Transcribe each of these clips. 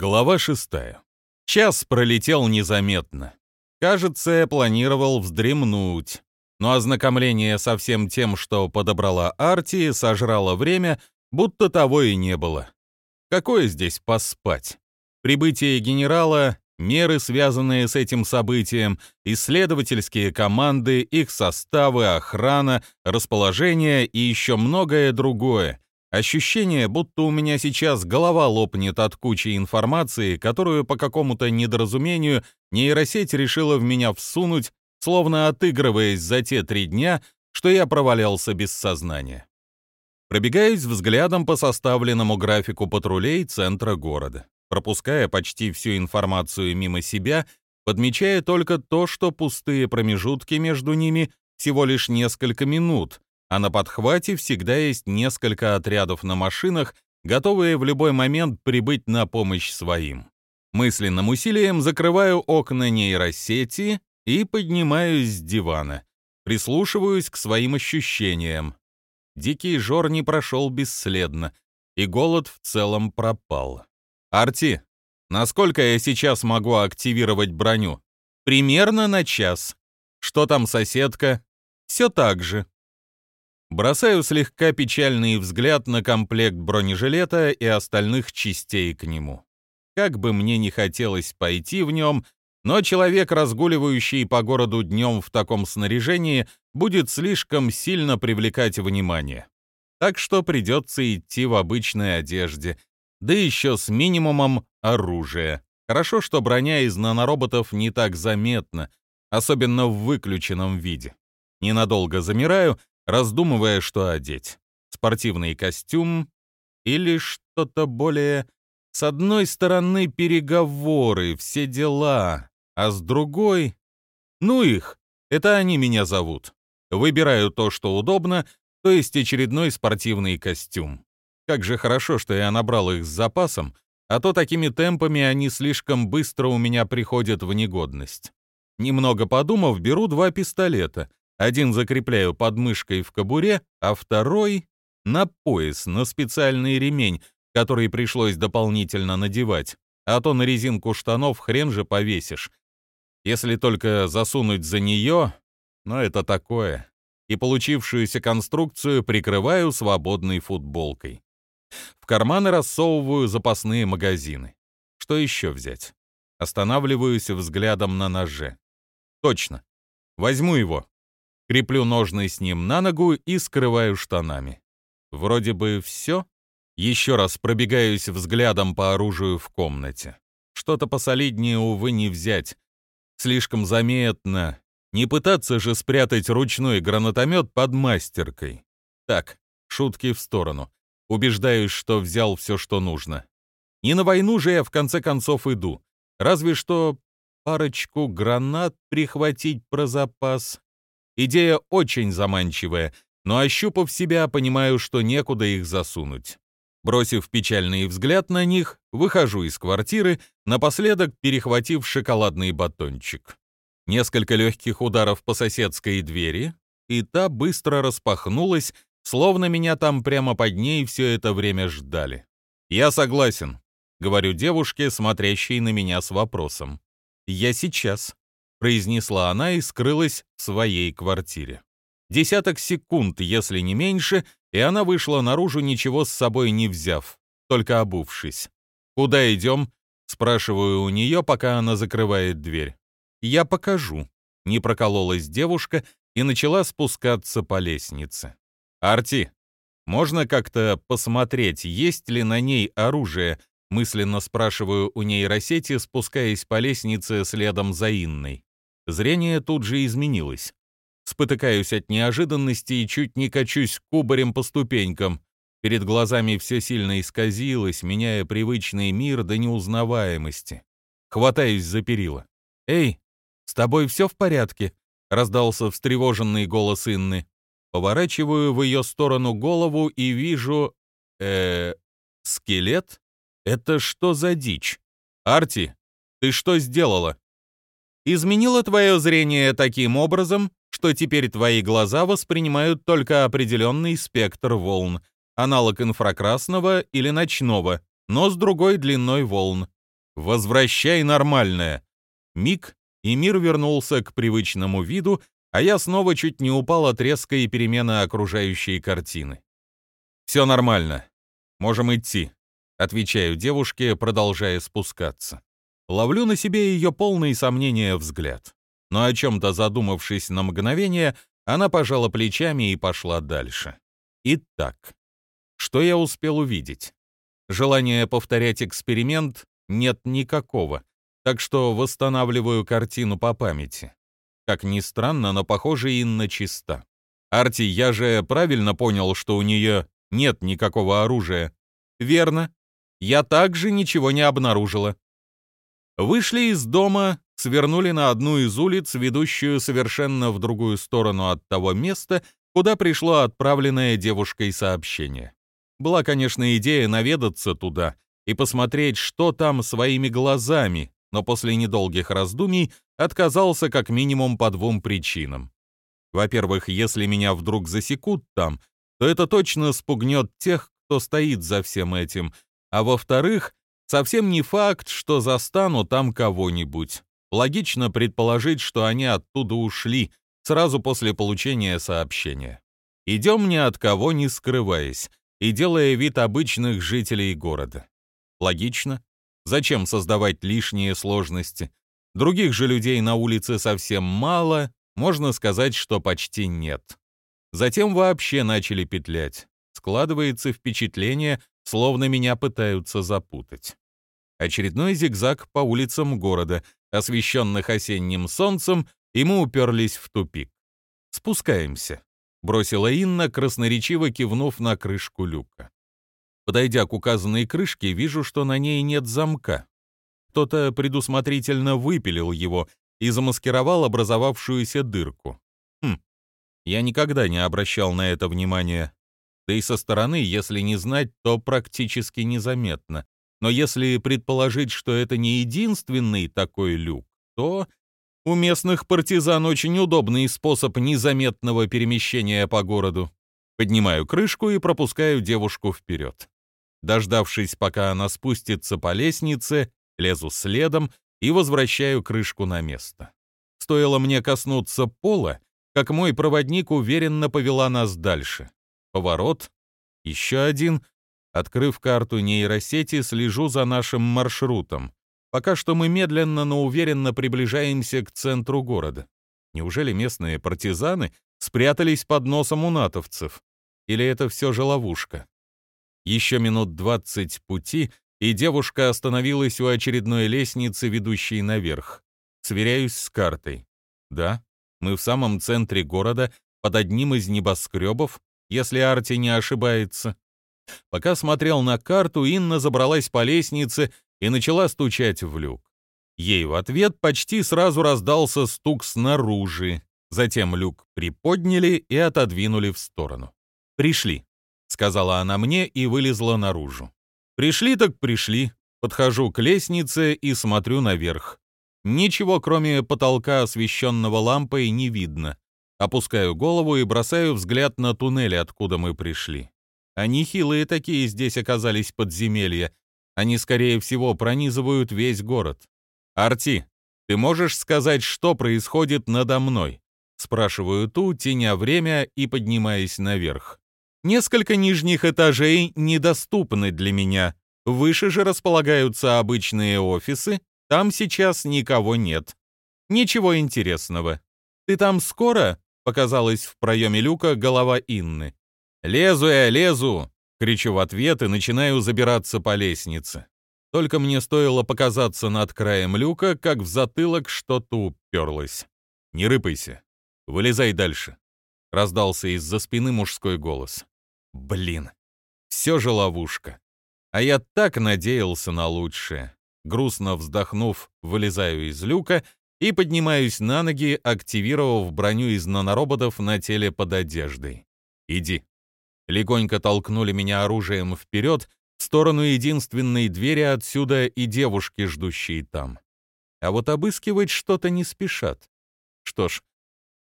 Глава шестая. Час пролетел незаметно. Кажется, я планировал вздремнуть. Но ознакомление со всем тем, что подобрала Арти, сожрало время, будто того и не было. Какое здесь поспать? Прибытие генерала, меры, связанные с этим событием, исследовательские команды, их составы, охрана, расположение и еще многое другое — Ощущение, будто у меня сейчас голова лопнет от кучи информации, которую по какому-то недоразумению нейросеть решила в меня всунуть, словно отыгрываясь за те три дня, что я провалялся без сознания. Пробегаюсь взглядом по составленному графику патрулей центра города, пропуская почти всю информацию мимо себя, подмечая только то, что пустые промежутки между ними всего лишь несколько минут, а на подхвате всегда есть несколько отрядов на машинах, готовые в любой момент прибыть на помощь своим. Мысленным усилием закрываю окна нейросети и поднимаюсь с дивана. Прислушиваюсь к своим ощущениям. Дикий жор не прошел бесследно, и голод в целом пропал. «Арти, насколько я сейчас могу активировать броню?» «Примерно на час. Что там соседка?» «Все так же», Бросаю слегка печальный взгляд на комплект бронежилета и остальных частей к нему. Как бы мне не хотелось пойти в нем, но человек, разгуливающий по городу днем в таком снаряжении, будет слишком сильно привлекать внимание. Так что придется идти в обычной одежде, да еще с минимумом оружия. Хорошо, что броня из нанороботов не так заметна, особенно в выключенном виде. Ненадолго замираю раздумывая, что одеть. Спортивный костюм или что-то более... С одной стороны переговоры, все дела, а с другой... Ну их, это они меня зовут. Выбираю то, что удобно, то есть очередной спортивный костюм. Как же хорошо, что я набрал их с запасом, а то такими темпами они слишком быстро у меня приходят в негодность. Немного подумав, беру два пистолета, один закрепляю под мышкой в кобуре, а второй — на пояс, на специальный ремень, который пришлось дополнительно надевать, а то на резинку штанов хрен же повесишь. Если только засунуть за нее, но это такое. И получившуюся конструкцию прикрываю свободной футболкой. В карманы рассовываю запасные магазины. Что еще взять? Останавливаюсь взглядом на ноже. Точно. Возьму его. Креплю ножны с ним на ногу и скрываю штанами. Вроде бы все. Еще раз пробегаюсь взглядом по оружию в комнате. Что-то посолиднее, увы, не взять. Слишком заметно. Не пытаться же спрятать ручной гранатомет под мастеркой. Так, шутки в сторону. Убеждаюсь, что взял все, что нужно. Не на войну же я в конце концов иду. Разве что парочку гранат прихватить про запас. Идея очень заманчивая, но ощупав себя, понимаю, что некуда их засунуть. Бросив печальный взгляд на них, выхожу из квартиры, напоследок перехватив шоколадный батончик. Несколько легких ударов по соседской двери, и та быстро распахнулась, словно меня там прямо под ней все это время ждали. «Я согласен», — говорю девушке, смотрящей на меня с вопросом. «Я сейчас», произнесла она и скрылась в своей квартире. Десяток секунд, если не меньше, и она вышла наружу, ничего с собой не взяв, только обувшись. «Куда идем?» — спрашиваю у нее, пока она закрывает дверь. «Я покажу», — не прокололась девушка и начала спускаться по лестнице. «Арти, можно как-то посмотреть, есть ли на ней оружие?» Мысленно спрашиваю у нейросети, спускаясь по лестнице следом за Инной. Зрение тут же изменилось. Спотыкаюсь от неожиданности и чуть не качусь кубарем по ступенькам. Перед глазами все сильно исказилось, меняя привычный мир до неузнаваемости. Хватаюсь за перила. «Эй, с тобой все в порядке?» — раздался встревоженный голос Инны. Поворачиваю в ее сторону голову и вижу... э скелет? Это что за дичь? Арти, ты что сделала? Изменило твое зрение таким образом, что теперь твои глаза воспринимают только определенный спектр волн, аналог инфракрасного или ночного, но с другой длиной волн. Возвращай нормальное. Миг, и мир вернулся к привычному виду, а я снова чуть не упал от резкой перемены окружающей картины. «Все нормально. Можем идти», — отвечаю девушке, продолжая спускаться. Ловлю на себе ее полный сомнения взгляд. Но о чем-то задумавшись на мгновение, она пожала плечами и пошла дальше. Итак, что я успел увидеть? Желания повторять эксперимент нет никакого, так что восстанавливаю картину по памяти. Как ни странно, но похоже Инна чиста. Арти, я же правильно понял, что у нее нет никакого оружия. Верно. Я также ничего не обнаружила. Вышли из дома, свернули на одну из улиц, ведущую совершенно в другую сторону от того места, куда пришло отправленное девушкой сообщение. Была, конечно, идея наведаться туда и посмотреть, что там своими глазами, но после недолгих раздумий отказался как минимум по двум причинам. Во-первых, если меня вдруг засекут там, то это точно спугнет тех, кто стоит за всем этим, а во-вторых, совсем не факт, что застану там кого-нибудь. Логично предположить, что они оттуда ушли сразу после получения сообщения. Идем ни от кого не скрываясь и делая вид обычных жителей города. Логично. Зачем создавать лишние сложности? Других же людей на улице совсем мало, можно сказать, что почти нет. Затем вообще начали петлять. Складывается впечатление, словно меня пытаются запутать. Очередной зигзаг по улицам города, освещенных осенним солнцем, и мы уперлись в тупик. «Спускаемся», — бросила Инна, красноречиво кивнув на крышку люка. Подойдя к указанной крышке, вижу, что на ней нет замка. Кто-то предусмотрительно выпилил его и замаскировал образовавшуюся дырку. Хм, я никогда не обращал на это внимания. Да и со стороны, если не знать, то практически незаметно. Но если предположить, что это не единственный такой люк, то у местных партизан очень удобный способ незаметного перемещения по городу. Поднимаю крышку и пропускаю девушку вперед. Дождавшись, пока она спустится по лестнице, лезу следом и возвращаю крышку на место. Стоило мне коснуться пола, как мой проводник уверенно повела нас дальше. Поворот, еще один — Открыв карту нейросети, слежу за нашим маршрутом. Пока что мы медленно, но уверенно приближаемся к центру города. Неужели местные партизаны спрятались под носом у натовцев? Или это все же ловушка? Еще минут двадцать пути, и девушка остановилась у очередной лестницы, ведущей наверх. Сверяюсь с картой. Да, мы в самом центре города, под одним из небоскребов, если Арти не ошибается. Пока смотрел на карту, Инна забралась по лестнице и начала стучать в люк. Ей в ответ почти сразу раздался стук снаружи. Затем люк приподняли и отодвинули в сторону. «Пришли», — сказала она мне и вылезла наружу. «Пришли так пришли». Подхожу к лестнице и смотрю наверх. Ничего, кроме потолка, освещенного лампой, не видно. Опускаю голову и бросаю взгляд на туннель, откуда мы пришли. Они хилые такие здесь оказались подземелья. Они, скорее всего, пронизывают весь город. Арти, ты можешь сказать, что происходит надо мной? Спрашиваю ту, теня время и поднимаясь наверх. Несколько нижних этажей недоступны для меня. Выше же располагаются обычные офисы. Там сейчас никого нет. Ничего интересного. Ты там скоро? Показалась в проеме люка голова Инны. «Лезу я, лезу!» — кричу в ответ и начинаю забираться по лестнице. Только мне стоило показаться над краем люка, как в затылок что-то уперлось. «Не рыпайся. Вылезай дальше», — раздался из-за спины мужской голос. «Блин, все же ловушка. А я так надеялся на лучшее». Грустно вздохнув, вылезаю из люка и поднимаюсь на ноги, активировав броню из нанороботов на теле под одеждой. «Иди», легонько толкнули меня оружием вперед в сторону единственной двери отсюда и девушки, ждущей там. А вот обыскивать что-то не спешат. Что ж,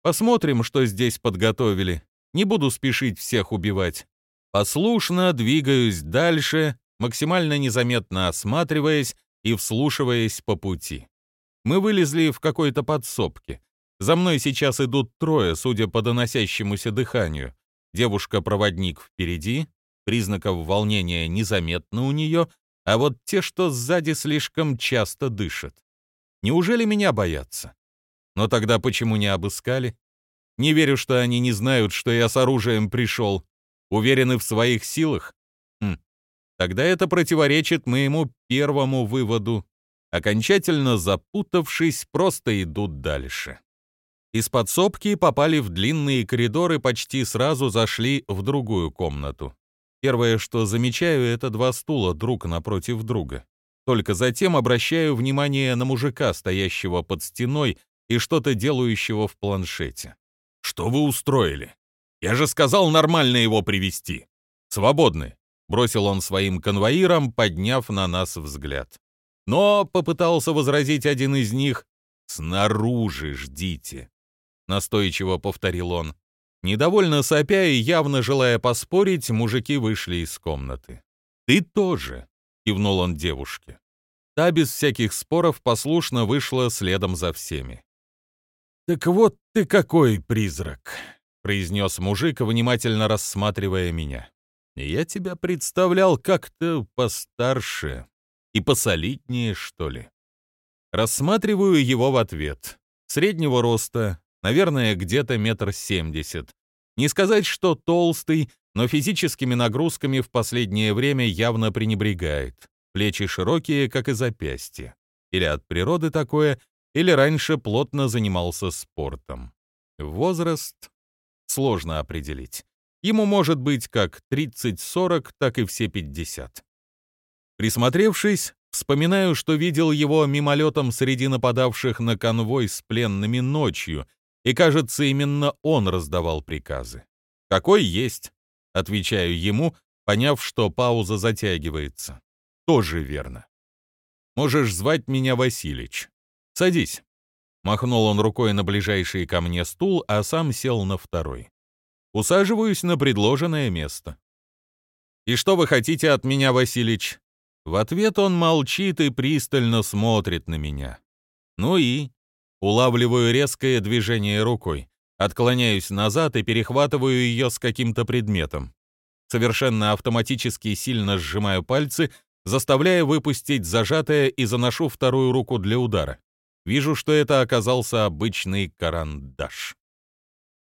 посмотрим, что здесь подготовили. Не буду спешить всех убивать. Послушно двигаюсь дальше, максимально незаметно осматриваясь и вслушиваясь по пути. Мы вылезли в какой-то подсобке. За мной сейчас идут трое, судя по доносящемуся дыханию. Девушка-проводник впереди, признаков волнения незаметно у нее, а вот те, что сзади слишком часто дышат. Неужели меня боятся? Но тогда почему не обыскали? Не верю, что они не знают, что я с оружием пришел. Уверены в своих силах? Хм. Тогда это противоречит моему первому выводу. Окончательно запутавшись, просто идут дальше. Из подсобки попали в длинные коридоры, почти сразу зашли в другую комнату. Первое, что замечаю, это два стула друг напротив друга. Только затем обращаю внимание на мужика, стоящего под стеной и что-то делающего в планшете. «Что вы устроили? Я же сказал нормально его привести. Свободны», — бросил он своим конвоирам, подняв на нас взгляд. Но, — попытался возразить один из них, — «снаружи ждите», — настойчиво повторил он. Недовольно сопя и явно желая поспорить, мужики вышли из комнаты. «Ты тоже», — кивнул он девушке. Та без всяких споров послушно вышла следом за всеми. «Так вот ты какой призрак!» — произнес мужик, внимательно рассматривая меня. «Я тебя представлял как-то постарше и посолиднее, что ли». Рассматриваю его в ответ. Среднего роста, наверное, где-то метр семьдесят. Не сказать, что толстый, но физическими нагрузками в последнее время явно пренебрегает. Плечи широкие, как и запястья. Или от природы такое, или раньше плотно занимался спортом. Возраст сложно определить. Ему может быть как 30-40, так и все 50. Присмотревшись, вспоминаю, что видел его мимолетом среди нападавших на конвой с пленными ночью, и, кажется, именно он раздавал приказы. «Какой есть?» — отвечаю ему, поняв, что пауза затягивается. «Тоже верно. Можешь звать меня Василич. «Садись». Махнул он рукой на ближайший ко мне стул, а сам сел на второй. Усаживаюсь на предложенное место. «И что вы хотите от меня, Василич?» В ответ он молчит и пристально смотрит на меня. Ну и... Улавливаю резкое движение рукой, отклоняюсь назад и перехватываю ее с каким-то предметом. Совершенно автоматически сильно сжимаю пальцы, заставляя выпустить зажатое и заношу вторую руку для удара. Вижу, что это оказался обычный карандаш.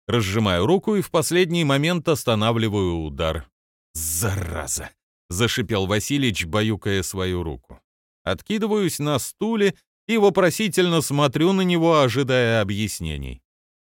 Разжимаю руку и в последний момент останавливаю удар. «Зараза!» — зашипел Василич, баюкая свою руку. Откидываюсь на стуле и вопросительно смотрю на него, ожидая объяснений.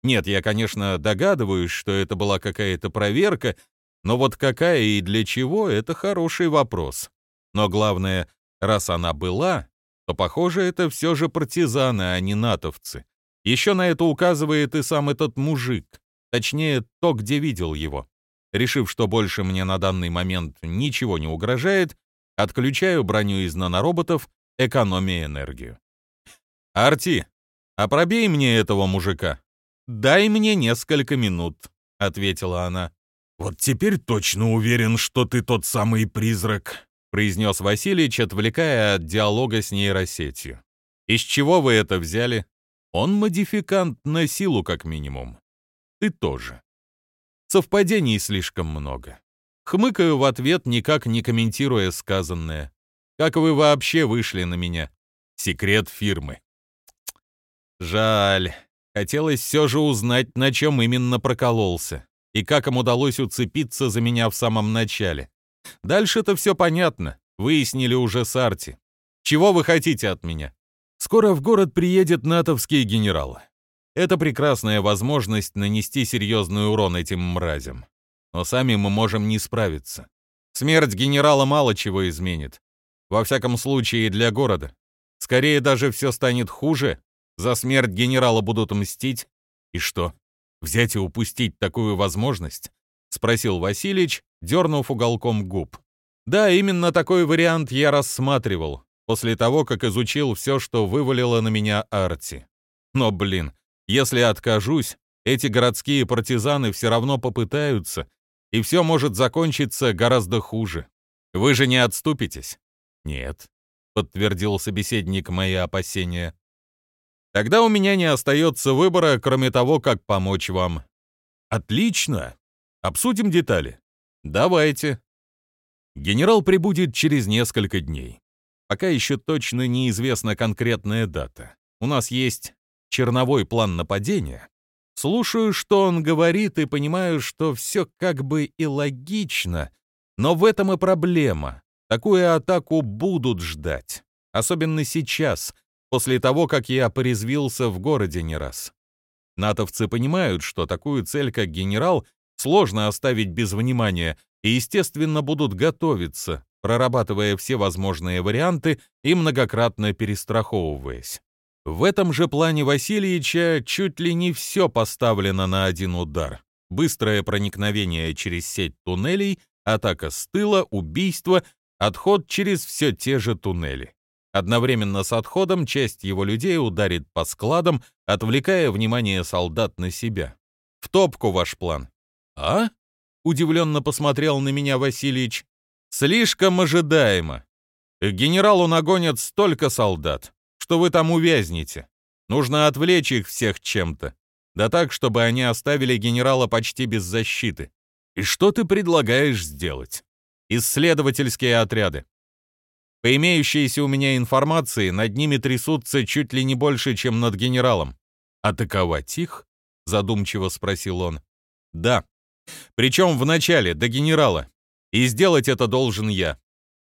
Нет, я, конечно, догадываюсь, что это была какая-то проверка, но вот какая и для чего — это хороший вопрос. Но главное, раз она была, то, похоже, это все же партизаны, а не натовцы. Еще на это указывает и сам этот мужик, точнее, то, где видел его. Решив, что больше мне на данный момент ничего не угрожает, отключаю броню из нанороботов, экономия энергию. «Арти, а пробей мне этого мужика». «Дай мне несколько минут», — ответила она. «Вот теперь точно уверен, что ты тот самый призрак», — произнес Васильич, отвлекая от диалога с нейросетью. «Из чего вы это взяли? Он модификант на силу, как минимум. Ты тоже. Совпадений слишком много. Хмыкаю в ответ, никак не комментируя сказанное. Как вы вообще вышли на меня? Секрет фирмы. Жаль. Хотелось все же узнать, на чем именно прокололся, и как им удалось уцепиться за меня в самом начале. Дальше-то все понятно. Выяснили уже с Арти. Чего вы хотите от меня? Скоро в город приедет натовский генерал. Это прекрасная возможность нанести серьезный урон этим мразям. Но сами мы можем не справиться. Смерть генерала мало чего изменит. Во всяком случае, для города. Скорее даже все станет хуже. За смерть генерала будут мстить. И что, взять и упустить такую возможность? Спросил Васильич, дернув уголком губ. Да, именно такой вариант я рассматривал, после того, как изучил все, что вывалило на меня Арти. Но, блин, если откажусь, эти городские партизаны все равно попытаются, и все может закончиться гораздо хуже. Вы же не отступитесь? Нет. подтвердил собеседник мои опасения. Тогда у меня не остается выбора, кроме того, как помочь вам. Отлично. Обсудим детали. Давайте. Генерал прибудет через несколько дней. Пока еще точно неизвестна конкретная дата. У нас есть черновой план нападения. Слушаю, что он говорит, и понимаю, что все как бы и логично, но в этом и проблема. Такую атаку будут ждать. Особенно сейчас, после того, как я порезвился в городе не раз. Натовцы понимают, что такую цель, как генерал, сложно оставить без внимания, и, естественно, будут готовиться, прорабатывая все возможные варианты и многократно перестраховываясь. В этом же плане Васильевича чуть ли не все поставлено на один удар. Быстрое проникновение через сеть туннелей, атака с тыла, убийство, отход через все те же туннели. Одновременно с отходом часть его людей ударит по складам, отвлекая внимание солдат на себя. В топку ваш план. А? Удивленно посмотрел на меня Васильевич. Слишком ожидаемо. К генералу нагонят столько солдат, что вы там увязнете. Нужно отвлечь их всех чем-то. Да так, чтобы они оставили генерала почти без защиты. И что ты предлагаешь сделать? Исследовательские отряды. По имеющейся у меня информации, над ними трясутся чуть ли не больше, чем над генералом. «Атаковать их?» — задумчиво спросил он. «Да. Причем в начале, до генерала. И сделать это должен я.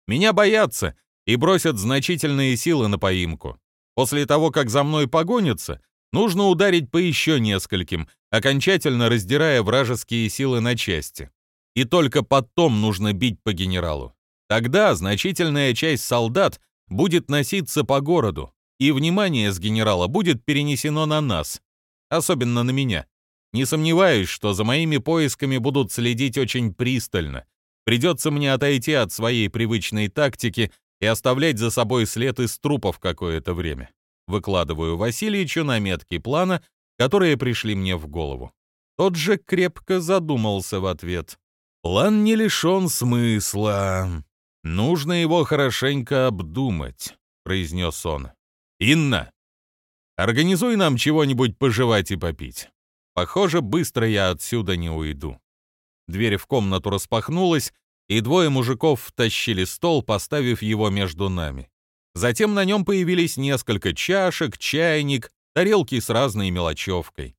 Меня боятся и бросят значительные силы на поимку. После того, как за мной погонятся, нужно ударить по еще нескольким, окончательно раздирая вражеские силы на части. И только потом нужно бить по генералу. Тогда значительная часть солдат будет носиться по городу, и внимание с генерала будет перенесено на нас, особенно на меня. Не сомневаюсь, что за моими поисками будут следить очень пристально. Придется мне отойти от своей привычной тактики и оставлять за собой след из трупов какое-то время. Выкладываю Васильевичу наметки плана, которые пришли мне в голову. Тот же крепко задумался в ответ. План не лишен смысла. «Нужно его хорошенько обдумать», — произнес он. «Инна, организуй нам чего-нибудь пожевать и попить. Похоже, быстро я отсюда не уйду». Дверь в комнату распахнулась, и двое мужиков втащили стол, поставив его между нами. Затем на нем появились несколько чашек, чайник, тарелки с разной мелочевкой.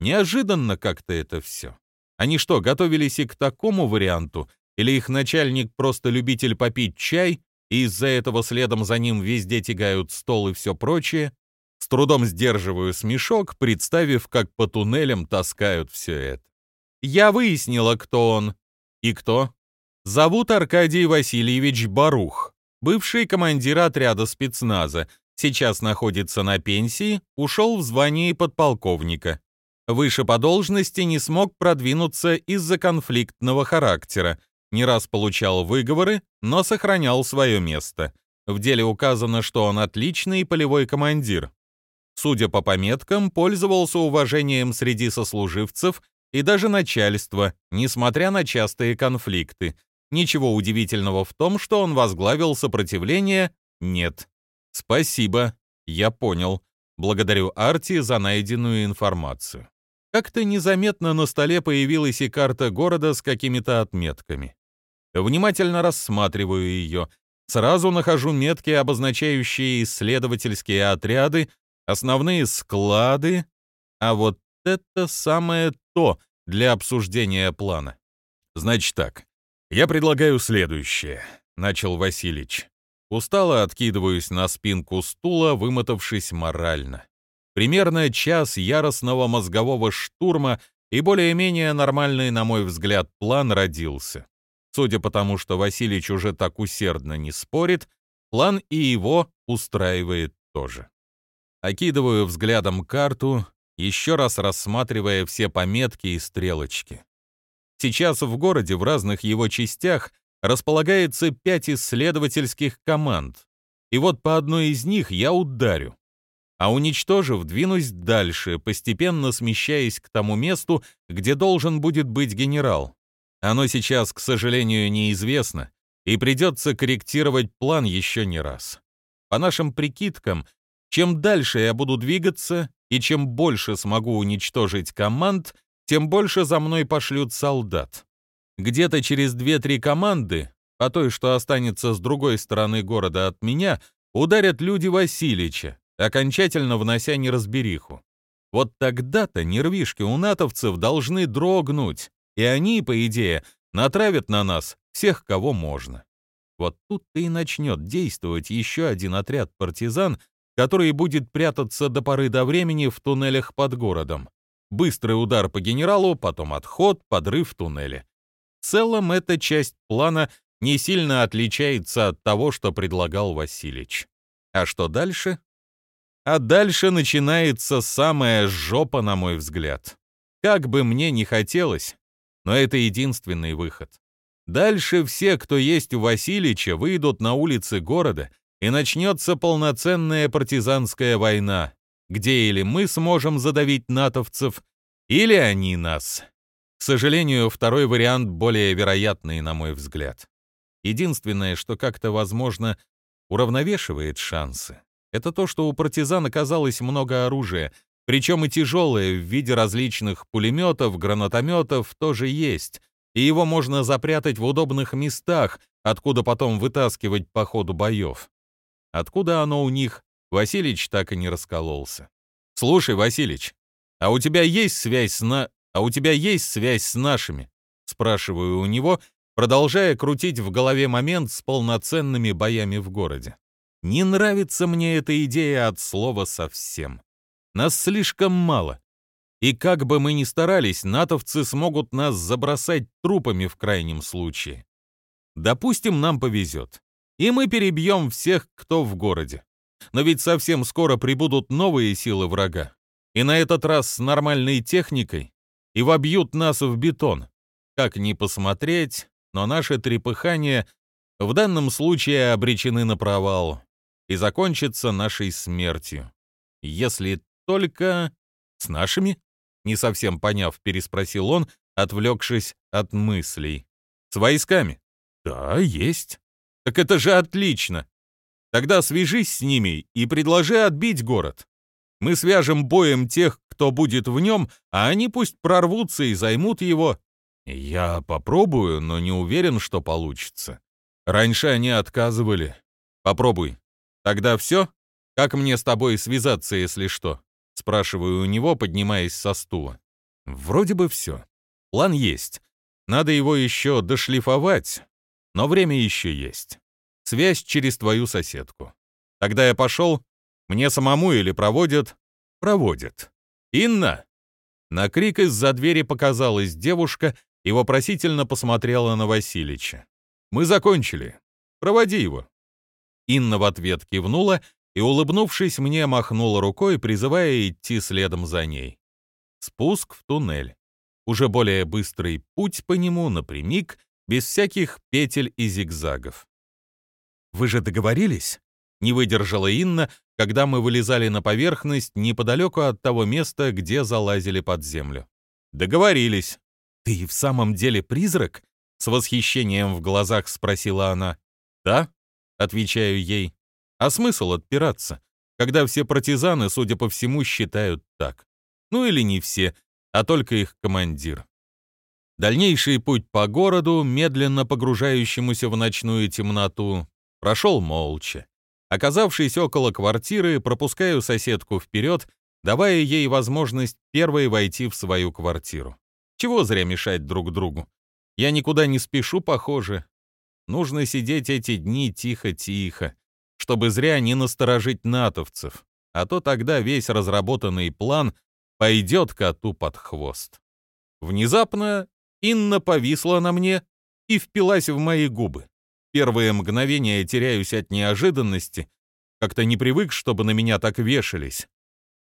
Неожиданно как-то это все. Они что, готовились и к такому варианту, или их начальник просто любитель попить чай, и из-за этого следом за ним везде тягают стол и все прочее. С трудом сдерживаю смешок, представив, как по туннелям таскают все это. Я выяснила, кто он. И кто? Зовут Аркадий Васильевич Барух, бывший командир отряда спецназа, сейчас находится на пенсии, ушел в звании подполковника. Выше по должности не смог продвинуться из-за конфликтного характера, не раз получал выговоры, но сохранял свое место. В деле указано, что он отличный полевой командир. Судя по пометкам, пользовался уважением среди сослуживцев и даже начальства, несмотря на частые конфликты. Ничего удивительного в том, что он возглавил сопротивление, нет. Спасибо, я понял. Благодарю Арти за найденную информацию. Как-то незаметно на столе появилась и карта города с какими-то отметками. Внимательно рассматриваю ее. Сразу нахожу метки, обозначающие исследовательские отряды, основные склады, а вот это самое то для обсуждения плана. Значит так, я предлагаю следующее, начал Василич. Устало откидываюсь на спинку стула, вымотавшись морально. Примерно час яростного мозгового штурма и более-менее нормальный, на мой взгляд, план родился. Судя по тому, что Василич уже так усердно не спорит, план и его устраивает тоже. Окидываю взглядом карту, еще раз рассматривая все пометки и стрелочки. Сейчас в городе в разных его частях располагается пять исследовательских команд, и вот по одной из них я ударю а уничтожив, двинусь дальше, постепенно смещаясь к тому месту, где должен будет быть генерал. Оно сейчас, к сожалению, неизвестно, и придется корректировать план еще не раз. По нашим прикидкам, чем дальше я буду двигаться и чем больше смогу уничтожить команд, тем больше за мной пошлют солдат. Где-то через 2-3 команды, по той, что останется с другой стороны города от меня, ударят люди Васильича, окончательно внося неразбериху. Вот тогда-то нервишки у натовцев должны дрогнуть, и они, по идее, натравят на нас всех, кого можно. Вот тут-то и начнет действовать еще один отряд партизан, который будет прятаться до поры до времени в туннелях под городом. Быстрый удар по генералу, потом отход, подрыв в туннеле. В целом, эта часть плана не сильно отличается от того, что предлагал Василич. А что дальше? А дальше начинается самая жопа, на мой взгляд. Как бы мне ни хотелось, но это единственный выход. Дальше все, кто есть у Васильича, выйдут на улицы города, и начнется полноценная партизанская война, где или мы сможем задавить натовцев, или они нас. К сожалению, второй вариант более вероятный, на мой взгляд. Единственное, что как-то, возможно, уравновешивает шансы, это то, что у партизан оказалось много оружия, причем и тяжелое в виде различных пулеметов, гранатометов тоже есть, и его можно запрятать в удобных местах, откуда потом вытаскивать по ходу боев. Откуда оно у них, Василич так и не раскололся. «Слушай, Василич, а у тебя есть связь с на... А у тебя есть связь с нашими?» Спрашиваю у него, продолжая крутить в голове момент с полноценными боями в городе. Не нравится мне эта идея от слова совсем. Нас слишком мало. И как бы мы ни старались, натовцы смогут нас забросать трупами в крайнем случае. Допустим, нам повезет и мы перебьем всех, кто в городе. Но ведь совсем скоро прибудут новые силы врага, и на этот раз с нормальной техникой, и вобьют нас в бетон. Как ни посмотреть, но наше трепыхание в данном случае обречены на провал и закончится нашей смертью. Если только с нашими? Не совсем поняв, переспросил он, отвлекшись от мыслей. С войсками? Да, есть. Так это же отлично. Тогда свяжись с ними и предложи отбить город. Мы свяжем боем тех, кто будет в нем, а они пусть прорвутся и займут его. Я попробую, но не уверен, что получится. Раньше они отказывали. Попробуй. Тогда все? Как мне с тобой связаться, если что? Спрашиваю у него, поднимаясь со стула. Вроде бы все. План есть. Надо его еще дошлифовать, но время еще есть. Связь через твою соседку. Тогда я пошел. Мне самому или проводят? Проводят. Инна!» На крик из-за двери показалась девушка и вопросительно посмотрела на Василича. «Мы закончили. Проводи его». Инна в ответ кивнула и, улыбнувшись, мне махнула рукой, призывая идти следом за ней. Спуск в туннель. Уже более быстрый путь по нему напрямик без всяких петель и зигзагов. «Вы же договорились?» — не выдержала Инна, когда мы вылезали на поверхность неподалеку от того места, где залазили под землю. «Договорились». «Ты в самом деле призрак?» — с восхищением в глазах спросила она. «Да?» — отвечаю ей. «А смысл отпираться, когда все партизаны, судя по всему, считают так? Ну или не все, а только их командир». Дальнейший путь по городу, медленно погружающемуся в ночную темноту, прошел молча. Оказавшись около квартиры, пропускаю соседку вперед, давая ей возможность первой войти в свою квартиру. Чего зря мешать друг другу? Я никуда не спешу, похоже. Нужно сидеть эти дни тихо-тихо, чтобы зря не насторожить натовцев, а то тогда весь разработанный план пойдет коту под хвост. Внезапно Инна повисла на мне и впилась в мои губы. Первые мгновения теряюсь от неожиданности, как-то не привык, чтобы на меня так вешались.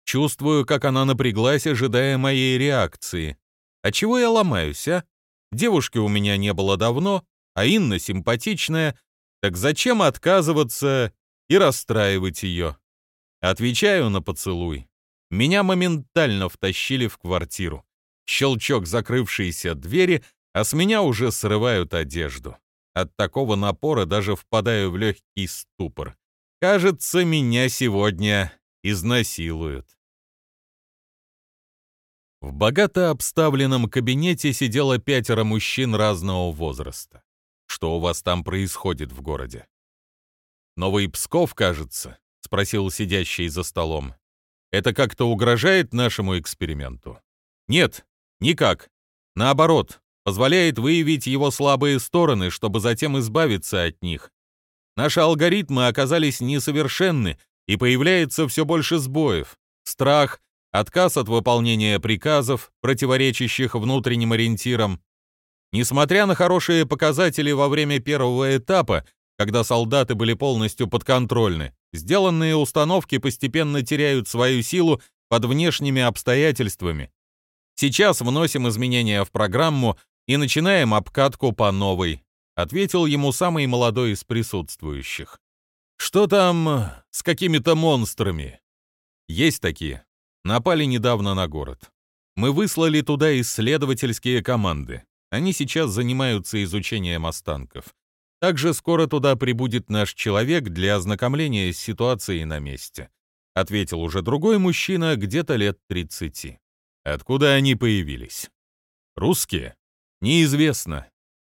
Чувствую, как она напряглась, ожидая моей реакции. А чего я ломаюсь, а? Девушки у меня не было давно, а Инна симпатичная, так зачем отказываться и расстраивать ее? Отвечаю на поцелуй. Меня моментально втащили в квартиру щелчок закрывшейся двери, а с меня уже срывают одежду. От такого напора даже впадаю в легкий ступор. Кажется, меня сегодня изнасилуют. В богато обставленном кабинете сидело пятеро мужчин разного возраста. Что у вас там происходит в городе? Новый Псков, кажется, спросил сидящий за столом. Это как-то угрожает нашему эксперименту? Нет, никак. Наоборот, позволяет выявить его слабые стороны, чтобы затем избавиться от них. Наши алгоритмы оказались несовершенны, и появляется все больше сбоев. Страх, отказ от выполнения приказов, противоречащих внутренним ориентирам. Несмотря на хорошие показатели во время первого этапа, когда солдаты были полностью подконтрольны, сделанные установки постепенно теряют свою силу под внешними обстоятельствами. Сейчас вносим изменения в программу и начинаем обкатку по новой, ответил ему самый молодой из присутствующих. Что там с какими-то монстрами? Есть такие. Напали недавно на город. Мы выслали туда исследовательские команды. Они сейчас занимаются изучением останков. Также скоро туда прибудет наш человек для ознакомления с ситуацией на месте. Ответил уже другой мужчина, где-то лет 30. Откуда они появились? Русские? Неизвестно.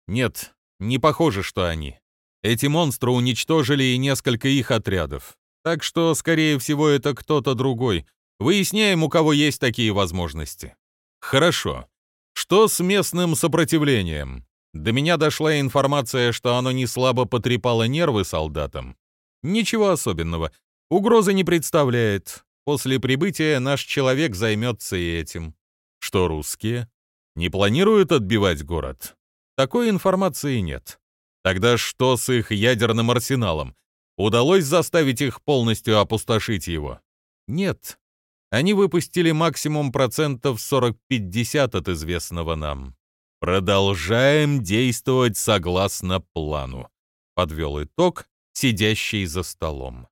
Нет, не похоже, что они. Эти монстры уничтожили и несколько их отрядов. Так что, скорее всего, это кто-то другой, Выясняем, у кого есть такие возможности. Хорошо. Что с местным сопротивлением? До меня дошла информация, что оно не слабо потрепало нервы солдатам. Ничего особенного. Угрозы не представляет. После прибытия наш человек займется и этим. Что русские? Не планируют отбивать город? Такой информации нет. Тогда что с их ядерным арсеналом? Удалось заставить их полностью опустошить его? Нет. Они выпустили максимум процентов 40-50 от известного нам. Продолжаем действовать согласно плану, подвел итог сидящий за столом.